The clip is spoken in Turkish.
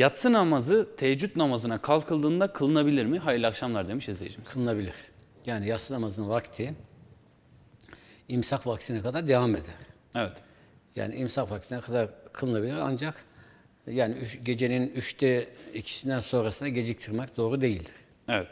Yatsı namazı teheccüd namazına kalkıldığında kılınabilir mi? Hayırlı akşamlar demiş izleyicimiz. Kılınabilir. Yani yatsı namazının vakti imsak vaktine kadar devam eder. Evet. Yani imsak vaktine kadar kılınabilir ancak yani üç- gecenin üçte ikisinden sonrasına geciktirmek doğru değildir. Evet.